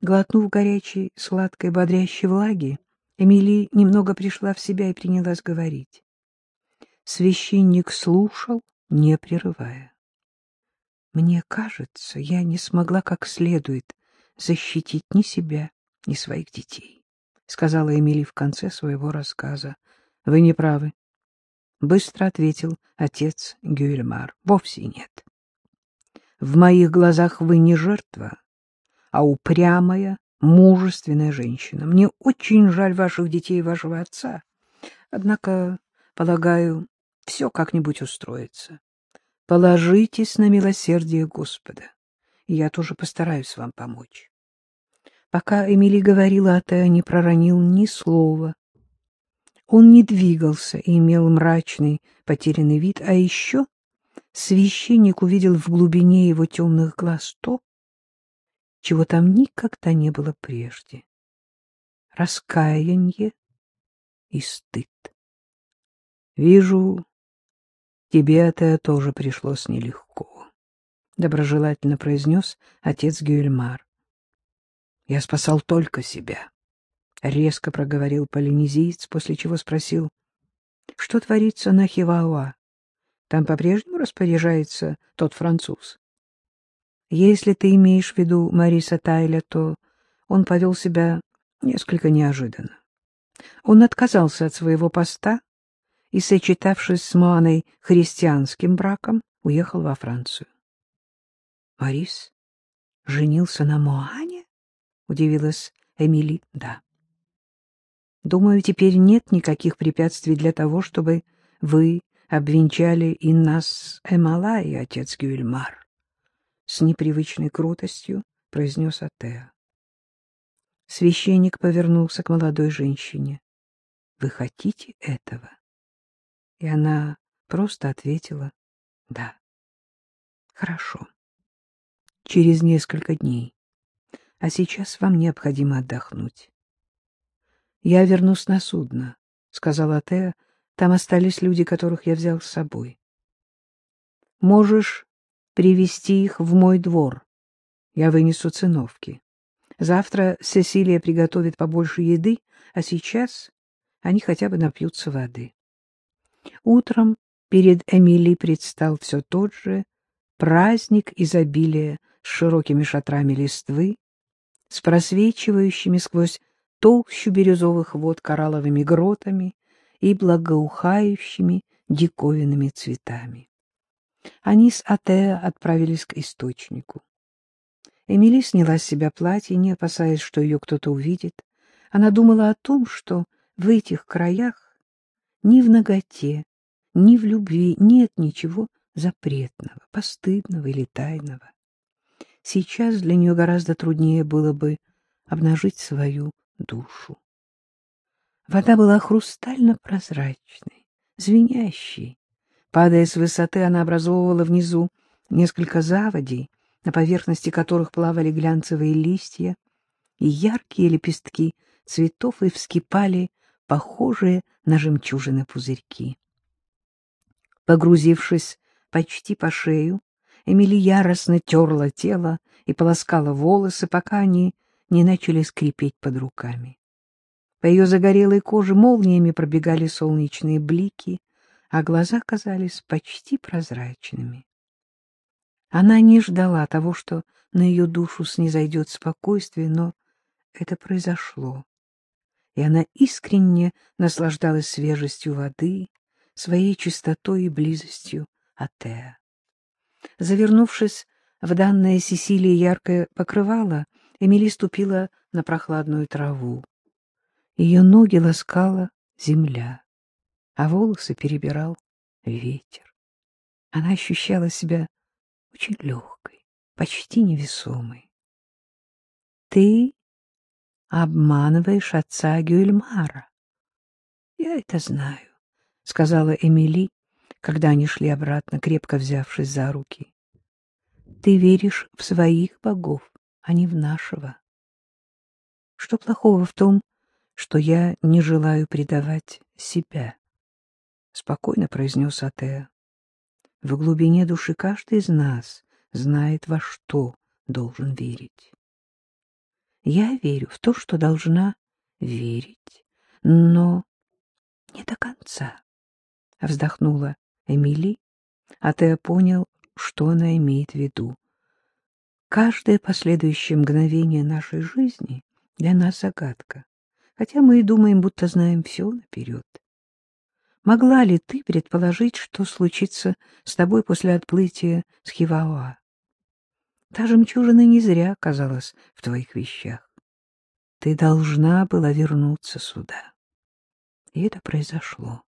Глотнув горячей, сладкой, бодрящей влаги, Эмили немного пришла в себя и принялась говорить. Священник слушал, не прерывая. Мне кажется, я не смогла как следует защитить ни себя, ни своих детей, — сказала Эмили в конце своего рассказа. — Вы не правы. Быстро ответил отец Гюльмар. — Вовсе нет. В моих глазах вы не жертва, а упрямая, мужественная женщина. Мне очень жаль ваших детей и вашего отца. Однако, полагаю, все как-нибудь устроится. Положитесь на милосердие Господа, и я тоже постараюсь вам помочь. Пока Эмили говорила, Атеа не проронил ни слова. Он не двигался и имел мрачный, потерянный вид, а еще священник увидел в глубине его темных глаз то, чего там никогда не было прежде. Раскаяние и стыд. Вижу, Тебе это тоже пришлось нелегко, — доброжелательно произнес отец Гюльмар. — Я спасал только себя, — резко проговорил полинезиец, после чего спросил, — что творится на Хивауа? Там по-прежнему распоряжается тот француз? Если ты имеешь в виду Мариса Тайля, то он повел себя несколько неожиданно. Он отказался от своего поста и, сочетавшись с Моаной христианским браком, уехал во Францию. — Морис женился на Моане? — удивилась Эмили. — Да. — Думаю, теперь нет никаких препятствий для того, чтобы вы обвенчали и нас Эмалай, отец Гюльмар. С непривычной крутостью произнес Атеа. Священник повернулся к молодой женщине. — Вы хотите этого? И она просто ответила «да». «Хорошо. Через несколько дней. А сейчас вам необходимо отдохнуть». «Я вернусь на судно», — сказала Теа. «Там остались люди, которых я взял с собой. Можешь привести их в мой двор. Я вынесу циновки. Завтра Сесилия приготовит побольше еды, а сейчас они хотя бы напьются воды». Утром перед Эмили предстал все тот же праздник изобилия с широкими шатрами листвы, с просвечивающими сквозь толщу бирюзовых вод коралловыми гротами и благоухающими диковинными цветами. Они с Атеа отправились к источнику. Эмили сняла с себя платье, не опасаясь, что ее кто-то увидит. Она думала о том, что в этих краях ни в ноготе, ни в любви нет ничего запретного, постыдного или тайного. Сейчас для нее гораздо труднее было бы обнажить свою душу. Вода была хрустально-прозрачной, звенящей. Падая с высоты, она образовывала внизу несколько заводей, на поверхности которых плавали глянцевые листья, и яркие лепестки цветов и вскипали похожие на жемчужины пузырьки. Погрузившись почти по шею, Эмили яростно терла тело и полоскала волосы, пока они не начали скрипеть под руками. По ее загорелой коже молниями пробегали солнечные блики, а глаза казались почти прозрачными. Она не ждала того, что на ее душу снизойдет спокойствие, но это произошло и она искренне наслаждалась свежестью воды, своей чистотой и близостью Атеа. Завернувшись в данное Сесилии яркое покрывало, Эмили ступила на прохладную траву. Ее ноги ласкала земля, а волосы перебирал ветер. Она ощущала себя очень легкой, почти невесомой. — Ты обманываешь отца Гюльмара. — Я это знаю, — сказала Эмили, когда они шли обратно, крепко взявшись за руки. — Ты веришь в своих богов, а не в нашего. Что плохого в том, что я не желаю предавать себя? — спокойно произнес Атеа. В глубине души каждый из нас знает, во что должен верить. Я верю в то, что должна верить, но не до конца. Вздохнула Эмили, а понял, что она имеет в виду. Каждое последующее мгновение нашей жизни для нас загадка, хотя мы и думаем, будто знаем все наперед. Могла ли ты предположить, что случится с тобой после отплытия с Хивауа? Та жемчужина не зря оказалась в твоих вещах. Ты должна была вернуться сюда. И это произошло.